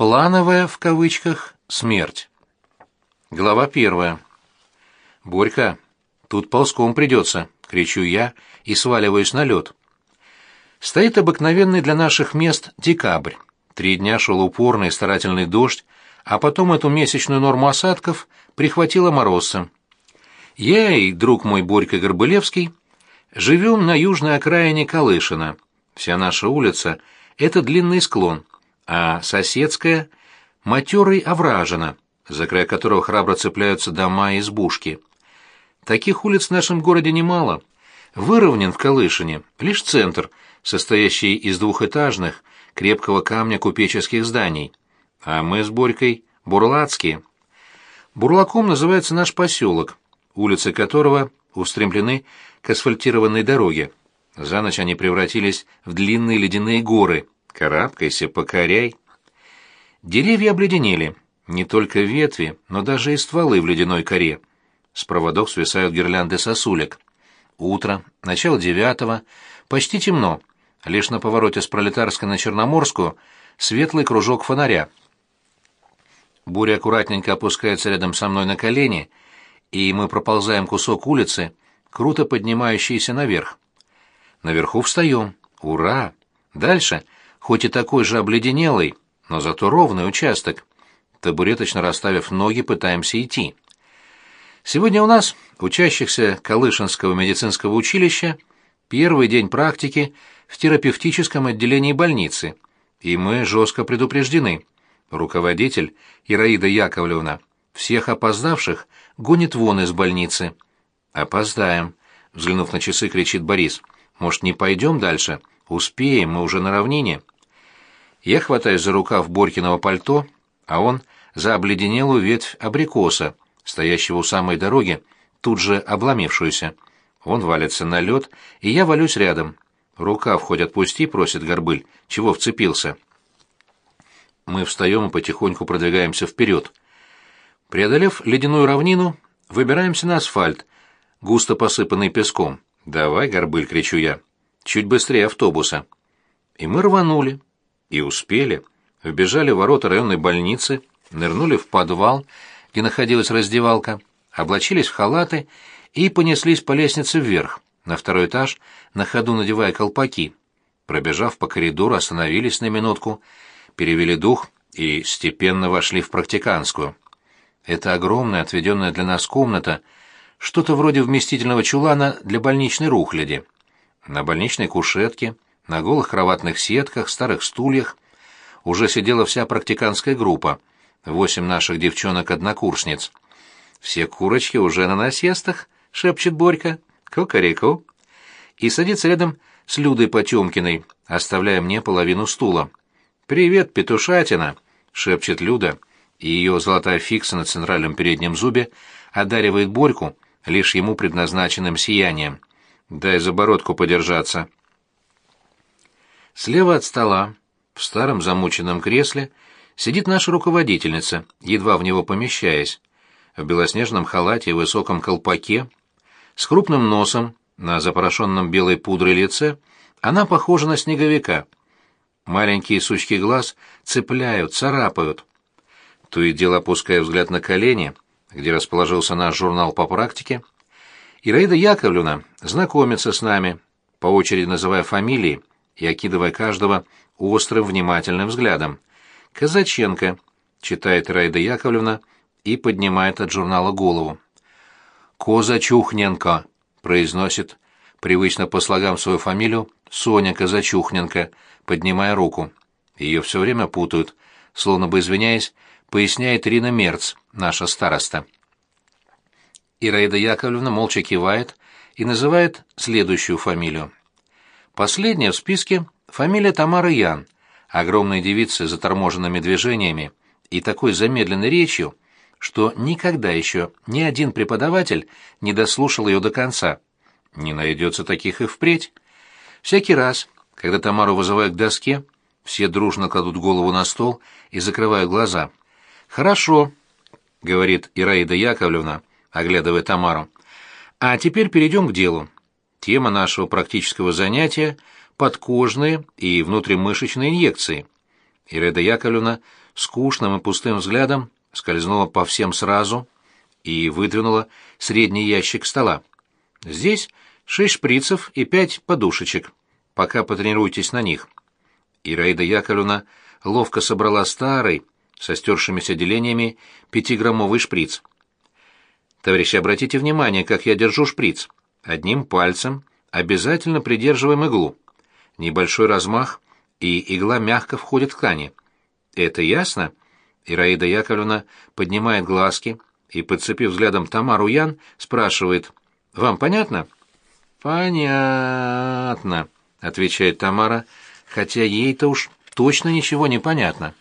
Плановая, в кавычках, смерть. Глава первая. «Борька, тут ползком придется», — кричу я и сваливаюсь на лед. Стоит обыкновенный для наших мест декабрь. Три дня шел упорный старательный дождь, а потом эту месячную норму осадков прихватило морозцем. Я и друг мой Борька Горбылевский живем на южной окраине Калышина. Вся наша улица — это длинный склон, а соседская — матерый овражина, за край которого храбро цепляются дома и избушки. Таких улиц в нашем городе немало. Выровнен в Калышине лишь центр, состоящий из двухэтажных, крепкого камня купеческих зданий. А мы с Борькой — бурлацкие. Бурлаком называется наш поселок, улицы которого устремлены к асфальтированной дороге. За ночь они превратились в длинные ледяные горы. Карабкайся, покоряй. Деревья обледенели, не только ветви, но даже и стволы в ледяной коре. С проводов свисают гирлянды сосулек. Утро, начало девятого, почти темно. Лишь на повороте с Пролетарской на Черноморскую светлый кружок фонаря. Буря аккуратненько опускается рядом со мной на колени, и мы проползаем кусок улицы, круто поднимающийся наверх. Наверху встаем. Ура! Дальше, хоть и такой же обледенелый, но зато ровный участок. Табуреточно расставив ноги, пытаемся идти. Сегодня у нас, учащихся Калышинского медицинского училища, первый день практики в терапевтическом отделении больницы, и мы жестко предупреждены. Руководитель Ираида Яковлевна всех опоздавших гонит вон из больницы. «Опоздаем», — взглянув на часы, кричит Борис. «Может, не пойдем дальше? Успеем, мы уже на равнине». Я хватаюсь за рукав Борькиного пальто, а он за обледенелую ветвь абрикоса, стоящего у самой дороги, тут же обломившуюся. Он валится на лед, и я валюсь рядом. «Рукав хоть отпусти», — просит Горбыль. «Чего вцепился?» Мы встаем и потихоньку продвигаемся вперед. Преодолев ледяную равнину, выбираемся на асфальт, густо посыпанный песком. «Давай, Горбыль!» — кричу я. «Чуть быстрее автобуса». И мы рванули. И успели. Вбежали в ворота районной больницы, нырнули в подвал, где находилась раздевалка, облачились в халаты и понеслись по лестнице вверх, на второй этаж, на ходу надевая колпаки. Пробежав по коридору, остановились на минутку, перевели дух и степенно вошли в практиканскую. Это огромная, отведенная для нас комната, что-то вроде вместительного чулана для больничной рухляди. На больничной кушетке, на голых кроватных сетках, старых стульях уже сидела вся практиканская группа, восемь наших девчонок-однокурсниц. «Все курочки уже на насестах», — шепчет Борька. «Кукареку». И садится рядом с Людой Потемкиной, оставляя мне половину стула. «Привет, петушатина!» — шепчет Люда, и ее золотая фикса на центральном переднем зубе одаривает Борьку лишь ему предназначенным сиянием. «Дай за бородку подержаться». Слева от стола, в старом замученном кресле, сидит наша руководительница, едва в него помещаясь, в белоснежном халате и высоком колпаке, с крупным носом, на запорошенном белой пудрой лице, она похожа на снеговика — Маленькие сучки глаз цепляют, царапают. То и дело опуская взгляд на колени, где расположился наш журнал по практике, Ираида Яковлевна знакомится с нами, по очереди называя фамилии и окидывая каждого острым внимательным взглядом. «Казаченко», — читает Ираида Яковлевна и поднимает от журнала голову. «Козачухненко», — произносит, привычно по слогам свою фамилию, Соня Казачухненко — поднимая руку. Ее все время путают, словно бы извиняясь, поясняет Ирина Мерц, наша староста. Ираида Яковлевна молча кивает и называет следующую фамилию. Последняя в списке — фамилия Тамары Ян, огромной девицы с заторможенными движениями и такой замедленной речью, что никогда еще ни один преподаватель не дослушал ее до конца. Не найдется таких и впредь. Всякий раз, когда Тамару вызывают к доске, все дружно кладут голову на стол и закрывают глаза. «Хорошо», — говорит Ираида Яковлевна, оглядывая Тамару. «А теперь перейдем к делу. Тема нашего практического занятия — подкожные и внутримышечные инъекции». Ираида Яковлевна скучным и пустым взглядом скользнула по всем сразу и выдвинула средний ящик стола. Здесь шесть шприцев и пять подушечек. Пока потренируйтесь на них. Ираида Яковлевна ловко собрала старый, со стершимися делениями, пятиграммовый шприц. Товарищи, обратите внимание, как я держу шприц. Одним пальцем обязательно придерживаем иглу. Небольшой размах, и игла мягко входит в ткани. Это ясно? Ираида Яковлевна поднимает глазки и, подцепив взглядом Тамару Ян, спрашивает, «Вам понятно?» «Понятно», — отвечает Тамара, хотя ей-то уж точно ничего не понятно.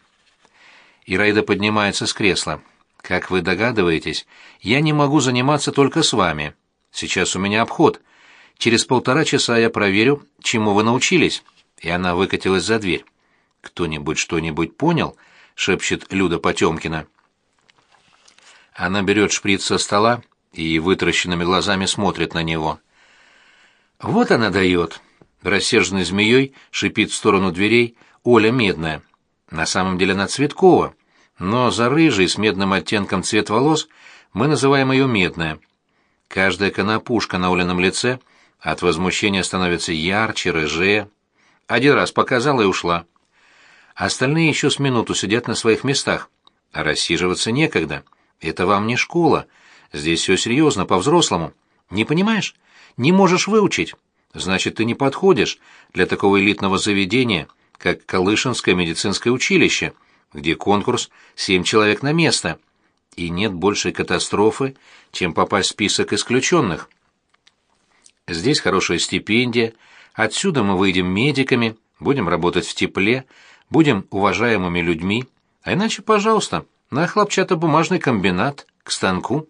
Ираида поднимается с кресла. «Как вы догадываетесь, я не могу заниматься только с вами. Сейчас у меня обход. Через полтора часа я проверю, чему вы научились». И она выкатилась за дверь. «Кто-нибудь что-нибудь понял?» — шепчет Люда Потемкина. Она берет шприц со стола и вытаращенными глазами смотрит на него. «Вот она дает!» Рассерженной змеей шипит в сторону дверей Оля Медная. На самом деле она Цветкова, но за рыжий с медным оттенком цвет волос мы называем ее Медная. Каждая конопушка на Олином лице от возмущения становится ярче, рыжее. Один раз показала и ушла. Остальные еще с минуту сидят на своих местах, а рассиживаться некогда. Это вам не школа. Здесь все серьезно, по-взрослому. Не понимаешь? Не можешь выучить. Значит, ты не подходишь для такого элитного заведения, как Калышинское медицинское училище, где конкурс семь человек на место. И нет большей катастрофы, чем попасть в список исключенных. Здесь хорошая стипендия, Отсюда мы выйдем медиками, будем работать в тепле, будем уважаемыми людьми, а иначе, пожалуйста, на хлопчатобумажный комбинат, к станку.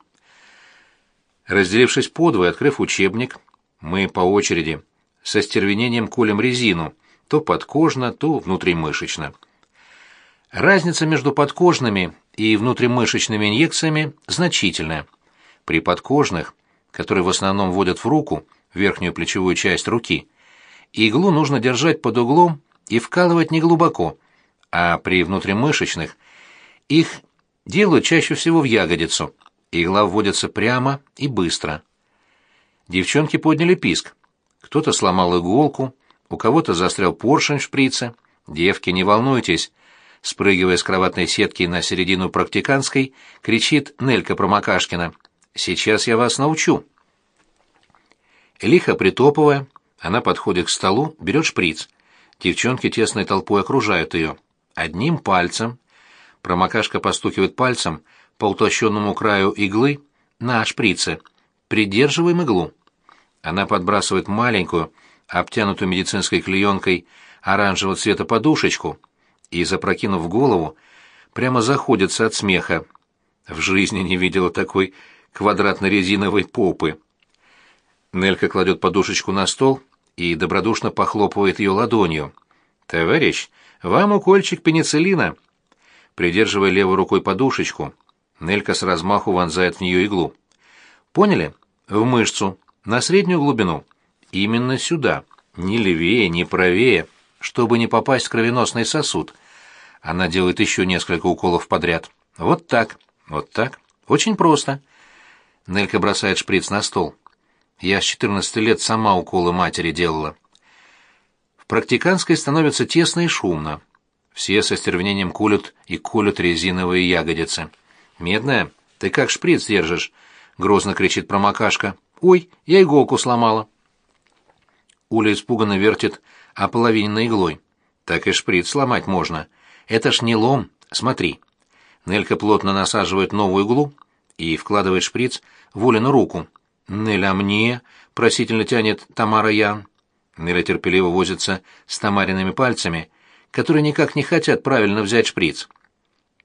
Разделившись подвое, открыв учебник, мы по очереди со стервенением колем резину, то подкожно, то внутримышечно. Разница между подкожными и внутримышечными инъекциями значительная. При подкожных, которые в основном вводят в руку, верхнюю плечевую часть руки – Иглу нужно держать под углом и вкалывать неглубоко, а при внутримышечных их делают чаще всего в ягодицу. Игла вводится прямо и быстро. Девчонки подняли писк. Кто-то сломал иголку, у кого-то застрял поршень в шприце. Девки, не волнуйтесь. Спрыгивая с кроватной сетки на середину практиканской, кричит Нелька Промокашкина. «Сейчас я вас научу». Лихо притопывая, она подходит к столу, берет шприц. Девчонки тесной толпой окружают ее. Одним пальцем. Промокашка постукивает пальцем по утолщенному краю иглы на шприце. Придерживаем иглу. Она подбрасывает маленькую, обтянутую медицинской клеенкой оранжевого цвета подушечку и, запрокинув голову, прямо заходится от смеха. В жизни не видела такой квадратно-резиновой попы. Нелька кладет подушечку на стол и добродушно похлопывает ее ладонью. «Товарищ, вам укольчик пенициллина!» Придерживая левой рукой подушечку, Нелька с размаху вонзает в нее иглу. «Поняли? В мышцу, на среднюю глубину. Именно сюда, ни левее, ни правее, чтобы не попасть в кровеносный сосуд. Она делает еще несколько уколов подряд. Вот так, вот так. Очень просто». Нелька бросает шприц на стол. Я с 14 лет сама уколы матери делала. В практиканской становится тесно и шумно. Все со стервенением кулют и колют резиновые ягодицы. «Медная, ты как шприц держишь?» — грозно кричит промокашка. «Ой, я иголку сломала». Уля испуганно вертит ополовиненной иглой. «Так и шприц сломать можно. Это ж не лом, смотри». Нелька плотно насаживает новую иглу и вкладывает шприц в Улину руку. «Неля мне?» — просительно тянет Тамара Ян. Неля терпеливо возится с Тамариными пальцами, которые никак не хотят правильно взять шприц.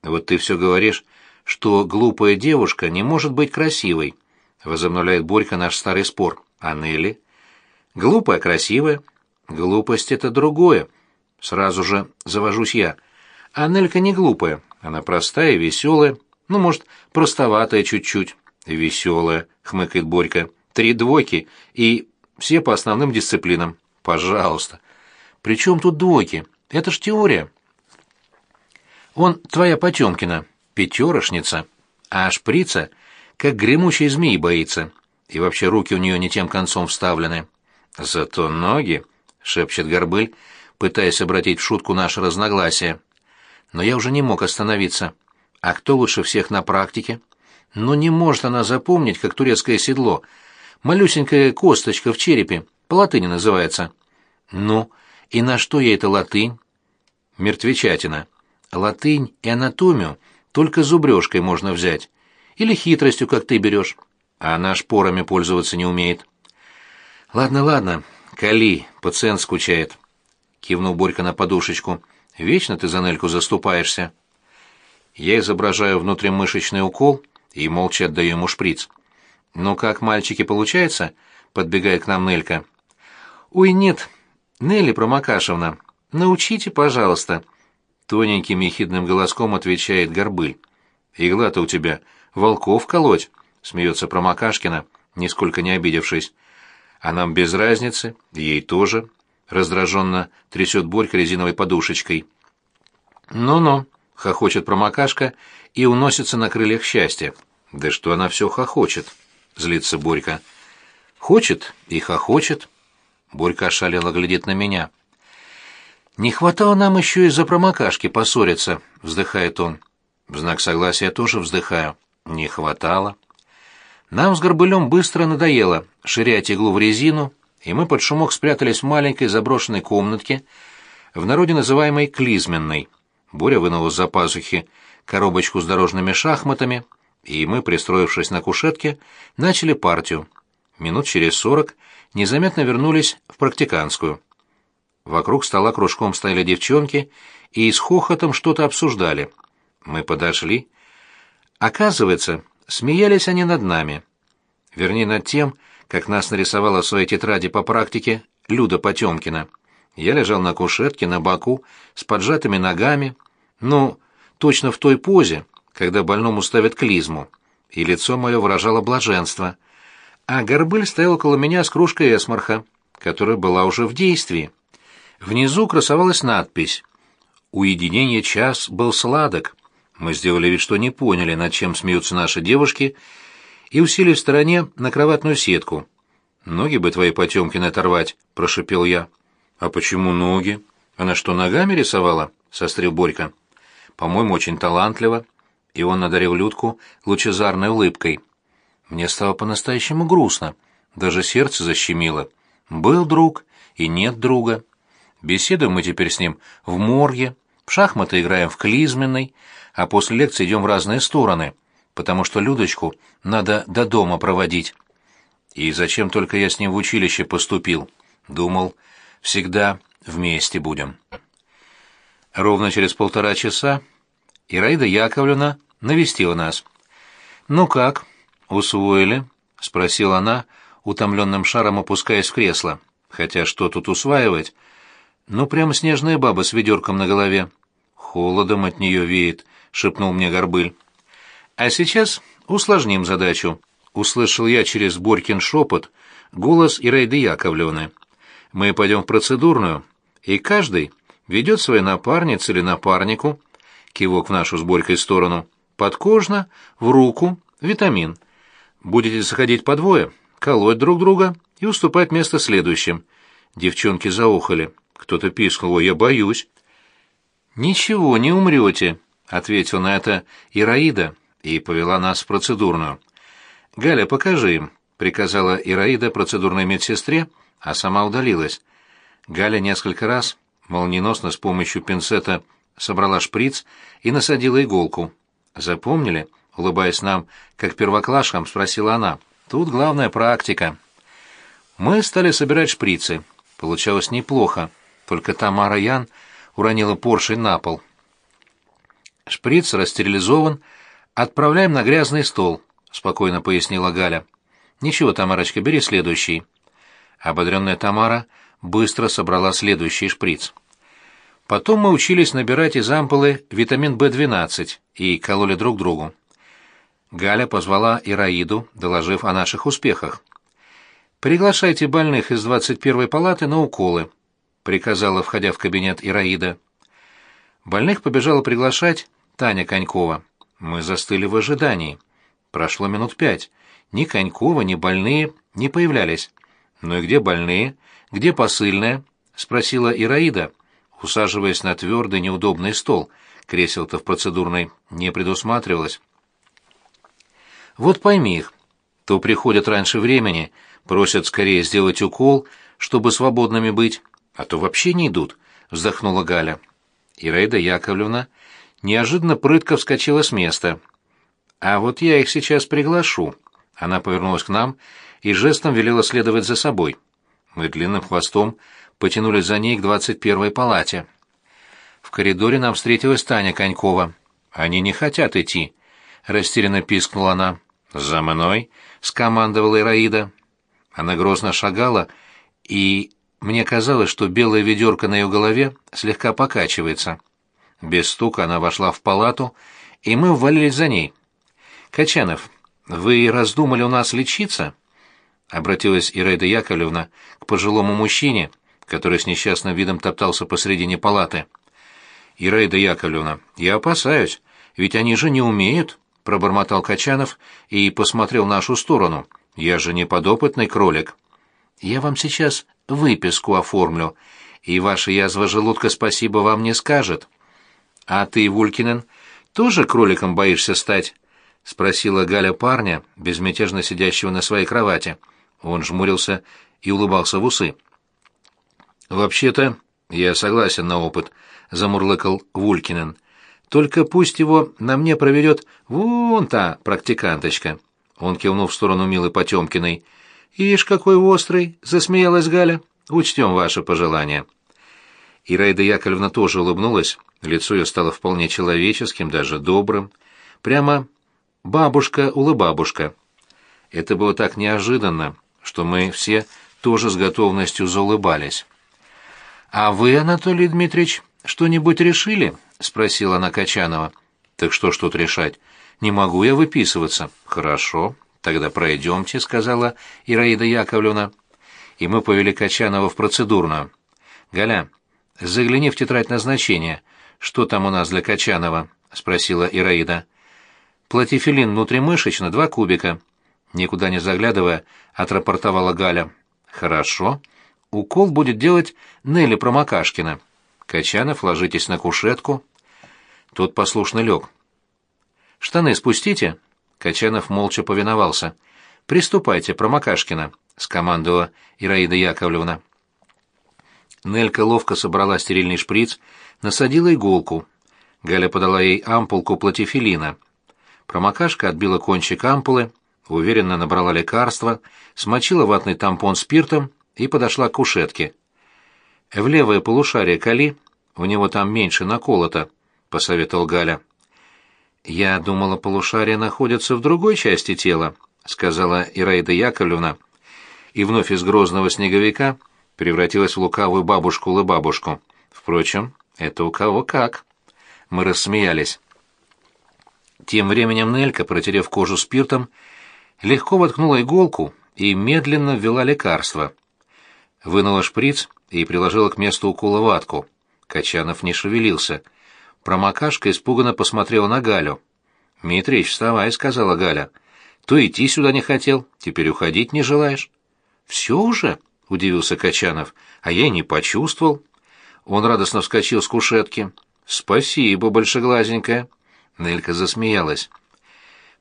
«Вот ты все говоришь, что глупая девушка не может быть красивой», — возобновляет Борька наш старый спор. «А Нелли?» «Глупая, красивая. Глупость — это другое. Сразу же завожусь я. А Нелька не глупая. Она простая и веселая. Ну, может, простоватая чуть-чуть. «Веселая», — хмыкает Борька. «Три двойки и все по основным дисциплинам. Пожалуйста». «При чем тут двойки? Это ж теория». Он твоя Потемкина, пятерошница, а шприца, как гремучий змей боится, и вообще руки у нее не тем концом вставлены. Зато ноги, — шепчет Горбыль, пытаясь обратить в шутку наше разногласие. Но я уже не мог остановиться. А кто лучше всех на практике? Ну не может она запомнить, как турецкое седло. Малюсенькая косточка в черепе, по латыни называется. Ну, и на что ей эта латынь? Мертвечатина. Латынь и анатомию только зубрежкой можно взять. Или хитростью, как ты берешь. А она шпорами пользоваться не умеет. Ладно, ладно, кали, пациент скучает. Кивнул Борька на подушечку. Вечно ты за Нельку заступаешься. Я изображаю внутримышечный укол и молча отдаю ему шприц. «Ну как, мальчики, получается?» — подбегает к нам Нелька. «Ой, нет, Нелли Промокашевна, научите, пожалуйста», — тоненьким ехидным голоском отвечает Горбыль. «Игла-то у тебя волков колоть», — смеется Промокашкина, нисколько не обидевшись. «А нам без разницы, ей тоже», — раздраженно трясет Борька резиновой подушечкой. «Ну-ну», — хохочет Промокашка и уносится на крыльях счастья. «Да что она все хохочет», — злится Борька. «Хочет и хохочет». Борька ошалело глядит на меня. «Не хватало нам еще из-за промокашки поссориться», — вздыхает он. В знак согласия тоже вздыхаю. «Не хватало». Нам с Горбылем быстро надоело ширять иглу в резину, и мы под шумок спрятались в маленькой заброшенной комнатке, в народе называемой «клизменной». Боря вынул из-за пазухи коробочку с дорожными шахматами, и мы, пристроившись на кушетке, начали партию. Минут через сорок незаметно вернулись в практиканскую. Вокруг стола кружком стояли девчонки и с хохотом что-то обсуждали. Мы подошли. Оказывается, смеялись они над нами. Вернее, над тем, как нас нарисовала в своей тетради по практике Люда Потемкина. Я лежал на кушетке, на боку, с поджатыми ногами, ну, точно в той позе, когда больному ставят клизму, и лицо мое выражало блаженство. А Горбыль стоял около меня с кружкой эсмарха, которая была уже в действии. Внизу красовалась надпись «Уединение час был сладок». Мы сделали вид, что не поняли, над чем смеются наши девушки, и усели в стороне на кроватную сетку. «Ноги бы твои Потемкины оторвать», — прошепел я. «А почему ноги? Она что, ногами рисовала?» — сострил Борька. «По-моему, очень талантливо». И он одарил Людку лучезарной улыбкой. Мне стало по-настоящему грустно, даже сердце защемило. Был друг и нет друга. Беседуем мы теперь с ним в морге, в шахматы играем в клизменной, а после лекции идем в разные стороны, потому что Людочку надо до дома проводить. И зачем только я с ним в училище поступил? Думал, всегда вместе будем. Ровно через полтора часа Ираида Яковлевна навестила нас. «Ну как, усвоили?» — спросила она, утомленным шаром опускаясь в кресло. «Хотя что тут усваивать?» Ну, прямо снежная баба с ведерком на голове. Холодом от нее веет, шепнул мне Горбыль. А сейчас усложним задачу. Услышал я через Борькин шепот голос Ираиды Яковлевны. Мы пойдем в процедурную, и каждый ведет своей напарнице или напарнику, кивок в нашу с Борькой сторону, подкожно, в руку, витамин. Будете заходить по двое, колоть друг друга и уступать место следующим. Девчонки заухали. Кто-то пискнул, я боюсь. «Ничего, не умрете», — ответил на это Ираида и повела нас в процедурную. «Галя, покажи им», — приказала Ираида процедурной медсестре, а сама удалилась. Галя несколько раз, молниеносно с помощью пинцета, собрала шприц и насадила иголку. «Запомнили?» — улыбаясь нам, как первоклашкам, спросила она. «Тут главная практика». Мы стали собирать шприцы. Получалось неплохо. Только Тамара Ян уронила поршень на пол. «Шприц растерилизован. Отправляем на грязный стол», — спокойно пояснила Галя. «Ничего, Тамарочка, бери следующий». Ободренная Тамара быстро собрала следующий шприц. Потом мы учились набирать из ампулы витамин В12 и кололи друг другу. Галя позвала Ираиду, доложив о наших успехах. «Приглашайте больных из 21-й палаты на уколы», приказала, входя в кабинет Ираида. Больных побежала приглашать Таня Конькова. Мы застыли в ожидании. Прошло минут пять. Ни Конькова, ни больные не появлялись. «Ну и где больные? Где посыльная?» — спросила Ираида, усаживаясь на твердый неудобный стол. Кресел-то в процедурной не предусматривалось. «Вот пойми их. То приходят раньше времени, просят скорее сделать укол, чтобы свободными быть, а то вообще не идут», — вздохнула Галя. Ираида Яковлевна неожиданно прытко вскочила с места. «А вот я их сейчас приглашу». Она повернулась к нам и жестом велела следовать за собой. Мы длинным хвостом потянулись за ней к двадцать первой палате. В коридоре нам встретилась Таня Конькова. «Они не хотят идти», — растерянно пискнула она. «За мной», — скомандовала Ираида. Она грозно шагала, и мне казалось, что белая ведерко на ее голове слегка покачивается. Без стука она вошла в палату, и мы ввалились за ней. «Качанов, вы раздумали у нас лечиться?» Обратилась Ираида Яковлевна к пожилому мужчине, который с несчастным видом топтался посредине палаты. «Ираида Яковлевна, я опасаюсь, ведь они же не умеют», — пробормотал Качанов и посмотрел в нашу сторону. «Я же не подопытный кролик». «Я вам сейчас выписку оформлю, и ваша язва желудка спасибо вам не скажет». «А ты, Вулькинен, тоже кроликом боишься стать?» — спросила Галя парня, безмятежно сидящего на своей кровати. Он жмурился и улыбался в усы. «Вообще-то, я согласен на опыт», — замурлыкал Вулькинен. «Только пусть его на мне проверет вон та практиканточка». Он кивнул в сторону Милы Потемкиной. «Ишь, какой острый!» — засмеялась Галя. «Учтем ваше пожелание». Ираида Яковлевна тоже улыбнулась. Лицо ее стало вполне человеческим, даже добрым. Прямо бабушка-улыбабушка. Это было так неожиданно, что мы все тоже с готовностью заулыбались. «А вы, Анатолий Дмитриевич, что-нибудь решили?» — спросила она Качанова. «Так что ж тут решать? Не могу я выписываться». «Хорошо, тогда пройдемте», — сказала Ираида Яковлевна. И мы повели Качанова в процедурную. «Галя, загляни в тетрадь назначения. Что там у нас для Качанова?» — спросила Ираида. «Платифилин внутримышечно, два кубика». Никуда не заглядывая, отрапортовала Галя. «Хорошо. Укол будет делать Нелли Промокашкина. Качанов, ложитесь на кушетку». Тот послушно лег. «Штаны спустите?» Качанов молча повиновался. «Приступайте, Промокашкина», — скомандовала Ираида Яковлевна. Нелька ловко собрала стерильный шприц, насадила иголку. Галя подала ей ампулку платифилина. Промокашка отбила кончик ампулы, уверенно набрала лекарство, смочила ватный тампон спиртом и подошла к кушетке. «В левое полушарие кали, у него там меньше наколото», — посоветовал Галя. «Я думала, полушария находятся в другой части тела», — сказала Ираида Яковлевна, и вновь из грозного снеговика превратилась в лукавую бабушку-лыбабушку. Впрочем, это у кого как. Мы рассмеялись. Тем временем Нелька, протерев кожу спиртом, легко воткнула иголку и медленно ввела лекарство. Вынула шприц и приложила к месту укола ватку. Качанов не шевелился. Промокашка испуганно посмотрела на Галю. «Митрич, вставай», — сказала Галя. «То идти сюда не хотел, теперь уходить не желаешь». «Все уже?» — удивился Качанов. «А я не почувствовал». Он радостно вскочил с кушетки. «Спасибо, большеглазенькая». Нелька засмеялась.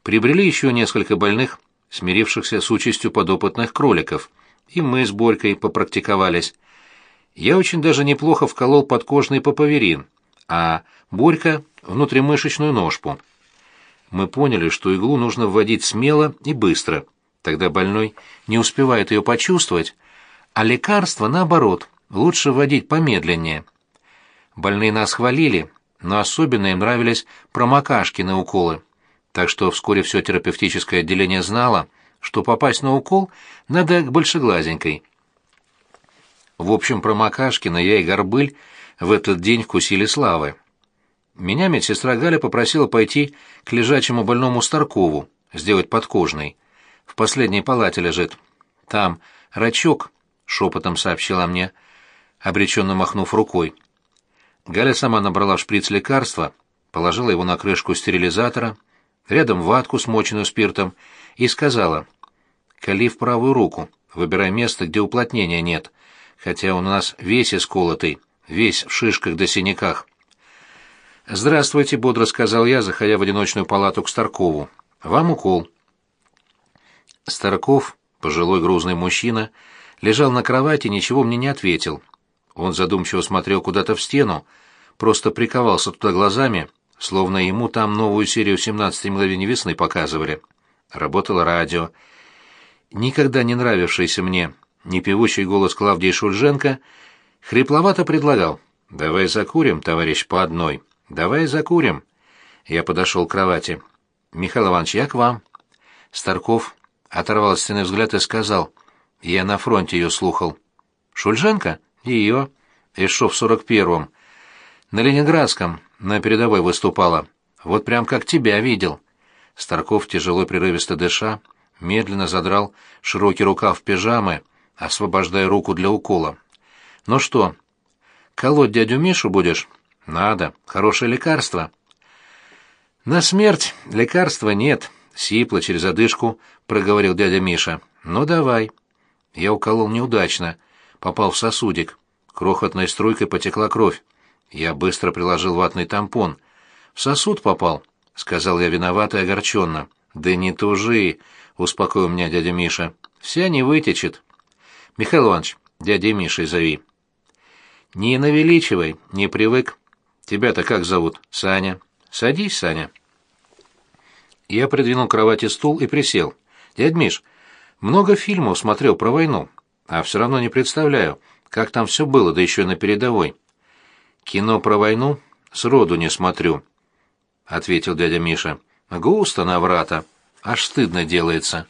Прибрели еще несколько больных, смирившихся с участью подопытных кроликов, и мы с Борькой попрактиковались. Я очень даже неплохо вколол подкожный папаверин, а Борька — внутримышечную ножпу. Мы поняли, что иглу нужно вводить смело и быстро, тогда больной не успевает ее почувствовать, а лекарство, наоборот, лучше вводить помедленнее. Больные нас хвалили, но особенно им нравились промокашки уколы. Так что вскоре все терапевтическое отделение знало, что попасть на укол надо к большеглазенькой. В общем, промокашкина я и Горбыль в этот день вкусили славы. Меня медсестра Галя попросила пойти к лежачему больному Старкову, сделать подкожный. В последней палате лежит. Там рачок, шепотом сообщила мне, обреченно махнув рукой. Галя сама набрала в шприц лекарства, положила его на крышку стерилизатора, рядом ватку, смоченную спиртом, и сказала, «Кали в правую руку, выбирай место, где уплотнения нет, хотя у нас весь исколотый, весь в шишках да синяках». «Здравствуйте», — бодро сказал я, заходя в одиночную палату к Старкову. «Вам укол». Старков, пожилой грузный мужчина, лежал на кровати ничего мне не ответил. Он задумчиво смотрел куда-то в стену, просто приковался туда глазами, словно ему там новую серию «17 мгновений весны» показывали. Работало радио. Никогда не нравившийся мне непевущий голос Клавдии Шульженко хрипловато предлагал «Давай закурим, товарищ, по одной. Давай закурим». Я подошел к кровати. «Михаил Иванович, я к вам». Старков оторвал от стены взгляд и сказал «Я на фронте ее слухал». «Шульженко?» «Ее. И шо в сорок первом. На Ленинградском, на передовой выступала. Вот прям как тебя видел». Старков, тяжело прерывисто дыша, медленно задрал широкий рукав пижамы, освобождая руку для укола. «Ну что, колоть дядю Мишу будешь?» «Надо. Хорошее лекарство». «На смерть лекарства нет», — сипло через одышку проговорил дядя Миша. «Ну давай». Я уколол неудачно, попал в сосудик. Крохотной струйкой потекла кровь. Я быстро приложил ватный тампон. «В сосуд попал», — сказал я виновато и огорченно. «Да не тужи», — успокоил меня дядя Миша. «Вся не вытечет». «Михаил Иванович, дядя Мишей зови». «Не навеличивай, не привык. Тебя-то как зовут? Саня. Садись, Саня». Я придвинул к кровати стул и присел. «Дядь Миш, много фильмов смотрел про войну, а все равно не представляю, как там все было, да еще и на передовой». «Кино про войну сроду не смотрю», — ответил дядя Миша. «Густо на врата. Аж стыдно делается».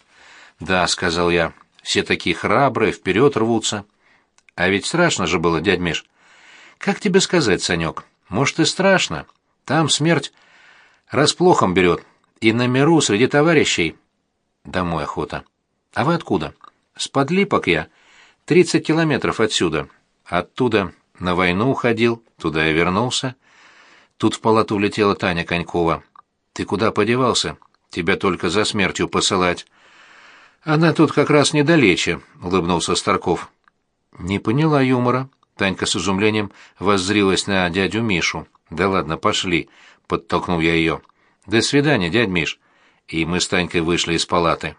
«Да», — сказал я, — «все такие храбрые, вперед рвутся». «А ведь страшно же было, дядь Миш». «Как тебе сказать, Санек? Может, и страшно. Там смерть расплохом берет. И на миру среди товарищей...» «Домой охота». «А вы откуда?» «С подлипок я. Тридцать километров отсюда. Оттуда на войну уходил, туда и вернулся. Тут в палату улетела Таня Конькова. Ты куда подевался? Тебя только за смертью посылать. Она тут как раз недалече, улыбнулся Старков. Не поняла юмора. Танька с изумлением воззрилась на дядю Мишу. Да ладно, пошли, подтолкнул я ее. До свидания, дядь Миш. И мы с Танькой вышли из палаты.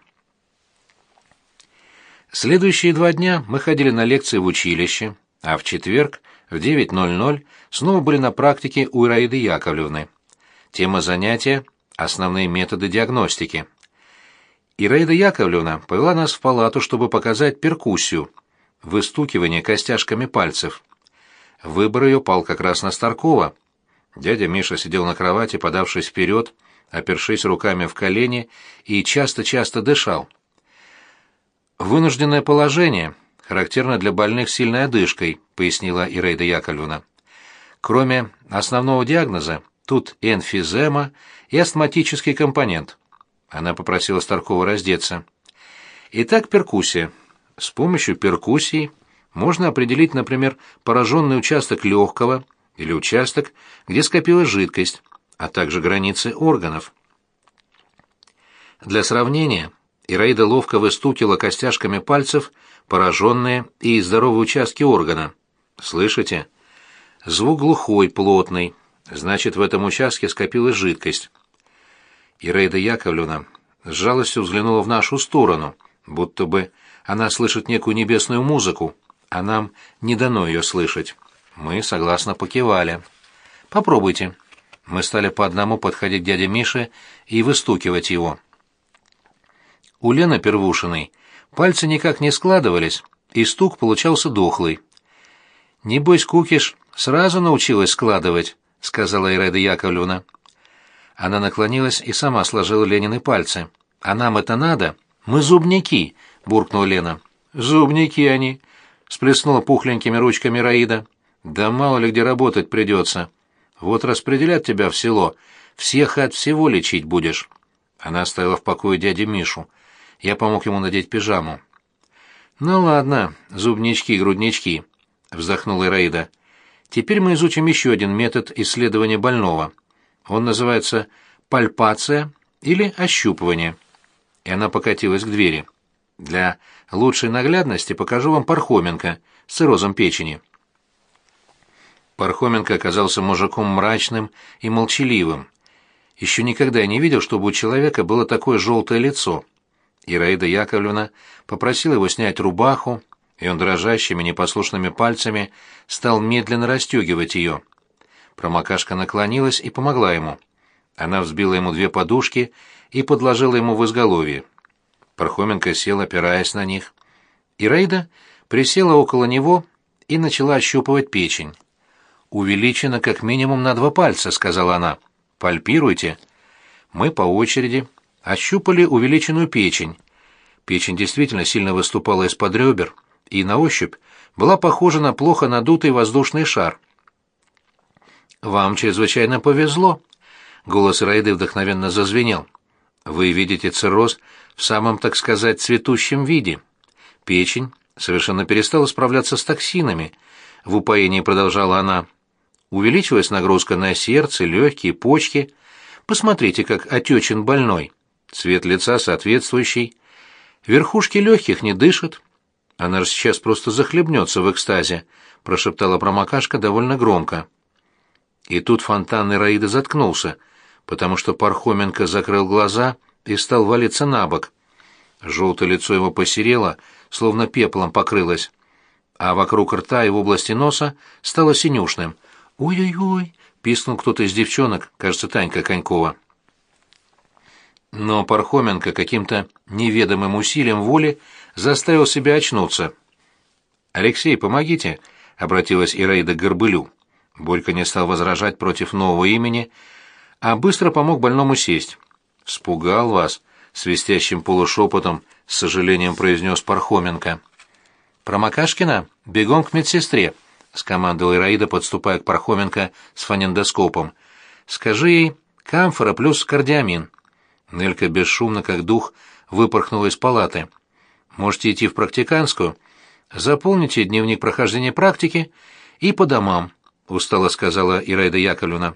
Следующие два дня мы ходили на лекции в училище, а в четверг в 9.00 снова были на практике у Ираиды Яковлевны. Тема занятия – основные методы диагностики. Ираида Яковлевна повела нас в палату, чтобы показать перкуссию – выстукивание костяшками пальцев. Выбор ее пал как раз на Старкова. Дядя Миша сидел на кровати, подавшись вперед, опершись руками в колени и часто-часто дышал. Вынужденное положение – характерно для больных сильной одышкой, пояснила Ираида Яковлевна. Кроме основного диагноза, тут и и астматический компонент. Она попросила Старкова раздеться. Итак, перкуссия. С помощью перкуссии можно определить, например, пораженный участок легкого или участок, где скопилась жидкость, а также границы органов. Для сравнения, Ираида ловко выстукила костяшками пальцев пораженные и здоровые участки органа. Слышите? Звук глухой, плотный. Значит, в этом участке скопилась жидкость. Ираида Яковлевна с жалостью взглянула в нашу сторону, будто бы она слышит некую небесную музыку, а нам не дано ее слышать. Мы согласно покивали. «Попробуйте». Мы стали по одному подходить к дяде Мише и выстукивать его. У Лены Первушиной пальцы никак не складывались, и стук получался дохлый. «Небось, Кукиш сразу научилась складывать», — сказала Ираида Яковлевна. Она наклонилась и сама сложила Ленины пальцы. «А нам это надо? Мы зубники», — буркнула Лена. «Зубники они», — сплеснула пухленькими ручками Раида. «Да мало ли где работать придется. Вот распределят тебя в село, всех от всего лечить будешь». Она оставила в покое дяди Мишу. Я помог ему надеть пижаму. «Ну ладно, зубнички, груднички», — вздохнула Ираида. Теперь мы изучим еще один метод исследования больного. Он называется пальпация или ощупывание. И она покатилась к двери. Для лучшей наглядности покажу вам Пархоменко с циррозом печени. Пархоменко оказался мужиком мрачным и молчаливым. Еще никогда я не видел, чтобы у человека было такое желтое лицо. Ираида Яковлевна попросила его снять рубаху, и он дрожащими непослушными пальцами стал медленно расстегивать ее. Промокашка наклонилась и помогла ему. Она взбила ему две подушки и подложила ему в изголовье. Пархоменко сел, опираясь на них. Ираида присела около него и начала ощупывать печень. «Увеличена как минимум на два пальца», — сказала она. «Пальпируйте». Мы по очереди ощупали увеличенную печень. Печень действительно сильно выступала из-под ребер и на ощупь была похожа на плохо надутый воздушный шар. «Вам чрезвычайно повезло», — голос Райды вдохновенно зазвенел. «Вы видите цирроз в самом, так сказать, цветущем виде. Печень совершенно перестала справляться с токсинами», — в упоении продолжала она. Увеличилась нагрузка на сердце, легкие, почки. Посмотрите, как отечен больной. Цвет лица соответствующий. Верхушки легких не дышат. Она же сейчас просто захлебнется в экстазе, прошептала промокашка довольно громко. И тут фонтан Ираида заткнулся, потому что Пархоменко закрыл глаза и стал валиться на бок. Желтое лицо его посерело, словно пеплом покрылось, а вокруг рта и в области носа стало синюшным. «Ой-ой-ой!» — пискнул кто-то из девчонок, кажется, Танька Конькова. Но Пархоменко каким-то неведомым усилием воли заставил себя очнуться. «Алексей, помогите!» — обратилась Ираида к Горбылю. Борька не стал возражать против нового имени, а быстро помог больному сесть. «Спугал вас», — свистящим полушепотом, с сожалением произнес Пархоменко. «Промокашкина, бегом к медсестре», — скомандовал Ираида, подступая к Пархоменко с фонендоскопом. «Скажи ей, камфора плюс кардиамин». Нелька бесшумно, как дух, выпорхнула из палаты. «Можете идти в практиканскую, заполните дневник прохождения практики и по домам», — устало сказала Ираида Яковлевна.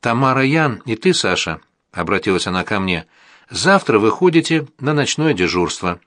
«Тамара Ян и ты, Саша», — обратилась она ко мне, — «завтра вы ходите на ночное дежурство».